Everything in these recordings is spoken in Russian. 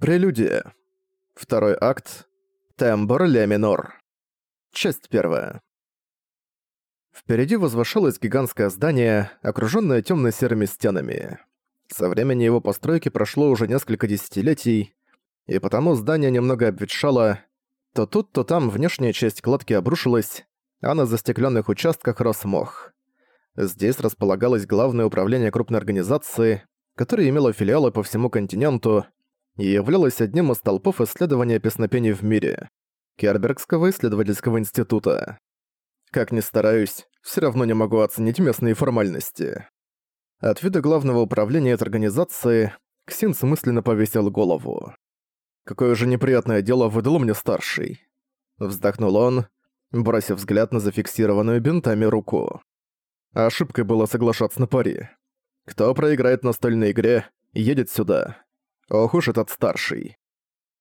Прелюдия. Второй акт. Тембр ля минор. Часть первая. Впереди возвышалось гигантское здание, окружённое тёмно-серыми стенами. Со времени его постройки прошло уже несколько десятилетий, и потому здание немного обветшало, то тут, то там внешняя часть кладки обрушилась, а на застеклённых участках рос мох. Здесь располагалось главное управление крупной организации, которое имело филиалы по всему континенту и являлось одним из столпов исследования песнопений в мире – Кербергского исследовательского института. Как ни стараюсь, все равно не могу оценить местные формальности. От вида главного управления этой организации Ксинс мысленно повесил голову. «Какое же неприятное дело выдал мне старший». Вздохнул он, бросив взгляд на зафиксированную бинтами руку. Ошибкой было соглашаться на пари. Кто проиграет настольной игре, едет сюда. Ох уж этот старший.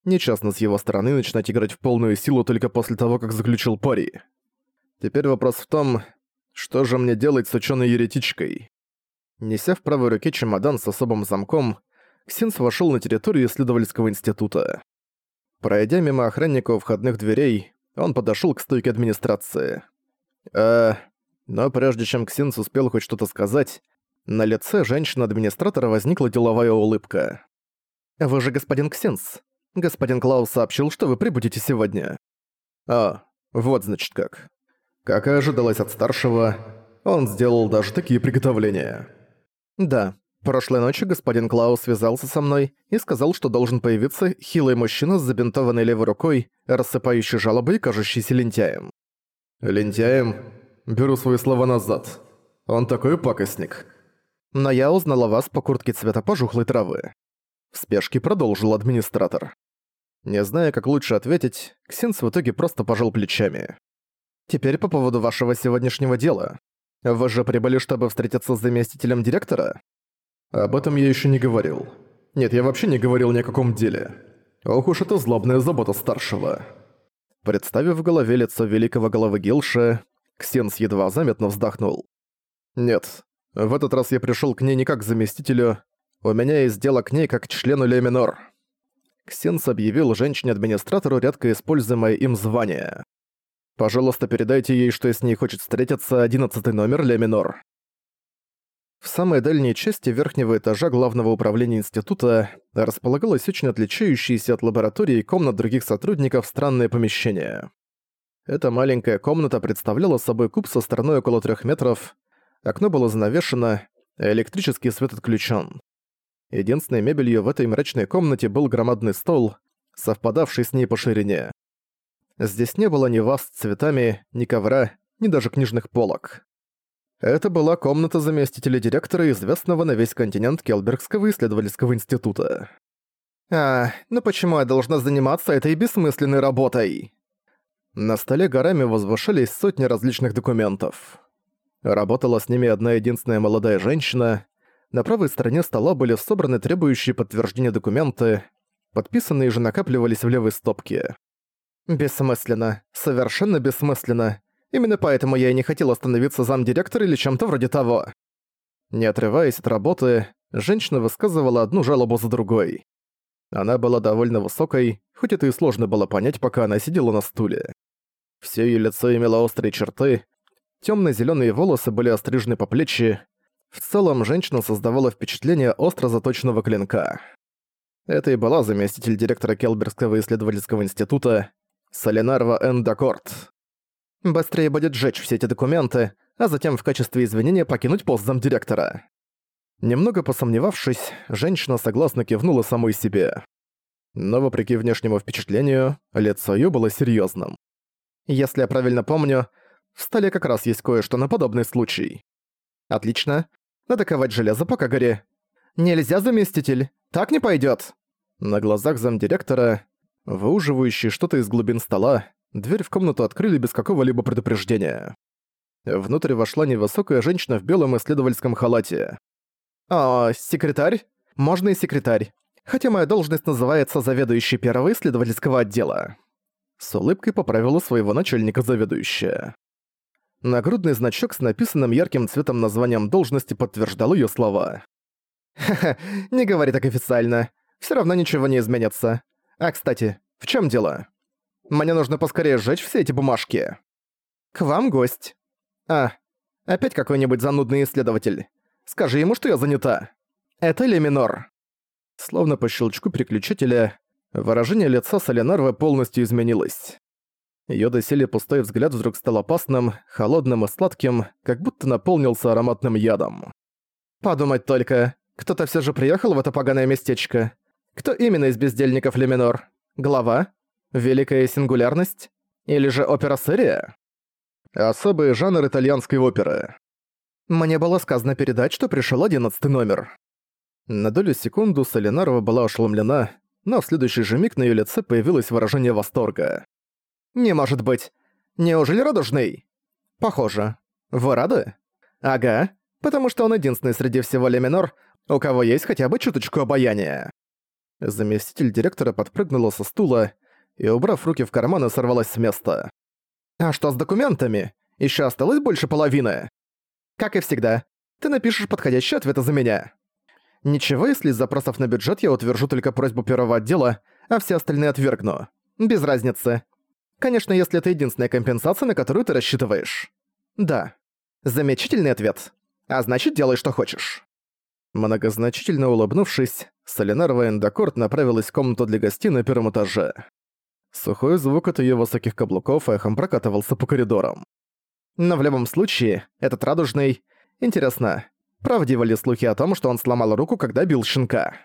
Нечестно с его стороны начинать играть в полную силу только после того, как заключил пари. Теперь вопрос в том, что же мне делать с ученой еретичкой? Неся в правой руке чемодан с особым замком, Ксинс вошел на территорию исследовательского института. Пройдя мимо охранника у входных дверей, он подошел к стойке администрации. Э, но прежде чем Ксинс успел хоть что-то сказать, на лице женщины-администратора возникла деловая улыбка. «Вы же господин Ксинс. Господин Клаус сообщил, что вы прибудете сегодня». «А, вот значит как». Как и ожидалось от старшего, он сделал даже такие приготовления. «Да, прошлой ночью господин Клаус связался со мной и сказал, что должен появиться хилый мужчина с забинтованной левой рукой, рассыпающий жалобы и кажущийся лентяем». «Лентяем? Беру свои слова назад. Он такой пакостник». «Но я узнала вас по куртке цвета пожухлой травы». В спешке продолжил администратор. Не зная, как лучше ответить, Ксенс в итоге просто пожал плечами. «Теперь по поводу вашего сегодняшнего дела. Вы же прибыли, чтобы встретиться с заместителем директора?» «Об этом я еще не говорил. Нет, я вообще не говорил ни о каком деле. Ох уж это злобная забота старшего». Представив в голове лицо великого головы Гилша, Ксенс едва заметно вздохнул. «Нет, в этот раз я пришел к ней не как заместителю, у меня есть дело к ней как к члену Леминор». Ксенс объявил женщине-администратору редко используемое им звание. «Пожалуйста, передайте ей, что с ней хочет встретиться одиннадцатый номер Леминор». В самой дальней части верхнего этажа главного управления института располагалось очень отличающееся от лаборатории комнат других сотрудников странное помещение. Эта маленькая комната представляла собой куб со стороной около трех метров, окно было занавешено, электрический свет отключен. Единственной мебелью в этой мрачной комнате был громадный стол, совпадавший с ней по ширине. Здесь не было ни ваз с цветами, ни ковра, ни даже книжных полок. Это была комната заместителя директора известного на весь континент Келбергского исследовательского института. «А, ну почему я должна заниматься этой бессмысленной работой?» На столе горами возвышались сотни различных документов. Работала с ними одна единственная молодая женщина. На правой стороне стола были собраны требующие подтверждения документы, подписанные же накапливались в левой стопке. Бессмысленно. Совершенно бессмысленно. Именно поэтому я и не хотел становиться замдиректора или чем-то вроде того. Не отрываясь от работы, женщина высказывала одну жалобу за другой. Она была довольно высокой, хоть это и сложно было понять, пока она сидела на стуле. Всё её лицо имело острые черты, тёмно-зелёные волосы были острижены по плечи. В целом, женщина создавала впечатление остро заточенного клинка. Это и была заместитель директора Келбергского исследовательского института, Солинарва Эндакорт. Быстрее будет сжечь все эти документы, а затем в качестве извинения покинуть пост замдиректора. Немного посомневавшись, женщина согласно кивнула самой себе. Но вопреки внешнему впечатлению, лицо её было серьёзным. Если я правильно помню, в столе как раз есть кое-что на подобный случай. Отлично. Надо железо пока горе. Нельзя, заместитель. Так не пойдёт. На глазах замдиректора Выуживающий что-то из глубин стола, дверь в комнату открыли без какого-либо предупреждения. Внутрь вошла невысокая женщина в белом исследовательском халате. «А, секретарь? Можно и секретарь. Хотя моя должность называется заведующий первого исследовательского отдела». С улыбкой поправила своего начальника заведующая. Нагрудный значок с написанным ярким цветом названием должности подтверждал её слова. «Ха-ха, не говори так официально. Все равно ничего не изменится. А, кстати, в чем дело? Мне нужно поскорее сжечь все эти бумажки. К вам гость. А, опять какой-нибудь занудный исследователь. Скажи ему, что я занята. Это Леминор. Словно по щелчку переключателя, выражение лица Соленарвы полностью изменилось. Её доселе пустой взгляд вдруг стал опасным, холодным и сладким, как будто наполнился ароматным ядом. «Подумать только, кто-то всё же приехал в это поганое местечко. Кто именно из бездельников Леминор? Глава? Великая сингулярность? Или же опера-серия?» Особый жанр итальянской оперы. Мне было сказано передать, что пришёл одиннадцатый номер. На долю секунду Солинарова была ошеломлена, но в следующий же миг на её лице появилось выражение восторга. «Не может быть. Неужели радужный?» «Похоже. Вы рады?» «Ага. Потому что он единственный среди всего Леминор, у кого есть хотя бы чуточку обаяния». Заместитель директора подпрыгнула со стула и, убрав руки в карманы, сорвалась с места. «А что с документами? Ещё осталось больше половины?» «Как и всегда. Ты напишешь подходящие ответы за меня». «Ничего, если из запросов на бюджет я утвержу только просьбу первого отдела, а все остальные отвергну. Без разницы. Конечно, если это единственная компенсация, на которую ты рассчитываешь. Да. Замечательный ответ. А значит, делай, что хочешь. Многозначительно улыбнувшись, Солинарова Эндокорт направилась в комнату для гостей на первом этаже. Сухой звук от её высоких каблуков эхом прокатывался по коридорам. Но в любом случае, этот радужный... Интересно, правдивы ли слухи о том, что он сломал руку, когда бил щенка?